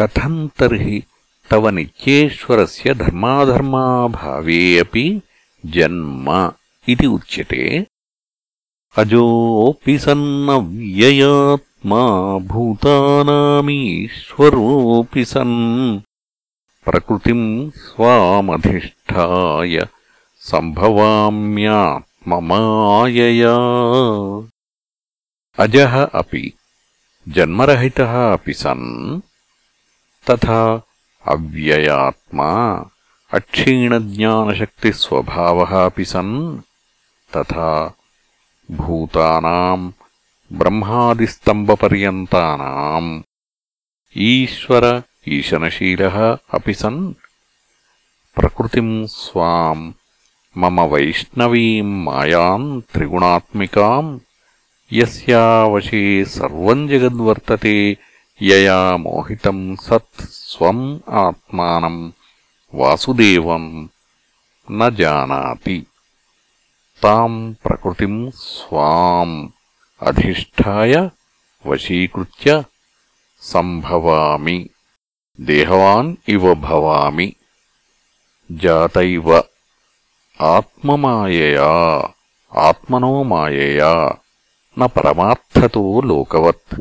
कथम् तर्हि तव नित्येश्वरस्य धर्माधर्माभावे अपि जन्म इति उच्यते? अजोऽपि सन्नव्ययात्मा भूतानामीश्वरोऽपि सन् प्रकृतिम् स्वामधिष्ठाय सम्भवाम्यात्ममायया। अजः अपि जन्मरहितः अपि सन् तथा अव्ययात्मा अक्षीणज्ञानशक्तिस्वभावः अपि सन् तथा भूतानाम् ब्रह्मादिस्तम्बपर्यन्तानाम् ईश्वर ईशनशीलः अपि सन् प्रकृतिम् स्वाम् मम वैष्णवीम् मायाम् त्रिगुणात्मिकाम् यस्यावशे सर्वम् जगद्वर्तते యయా మోహితం సత్ స్వం ఆత్మానం. వాసుదేవం న జానాతి. తాం ప్రకృతిం స్వాం. అధిష్టాయ వశీకృత్య సంభవామి. దేహవాన్ ఇవ భవామి. జాతైవ ఆత్మమాయయా. ఆత్మనో మాయయా. న పరమార్థతో లోకవత్.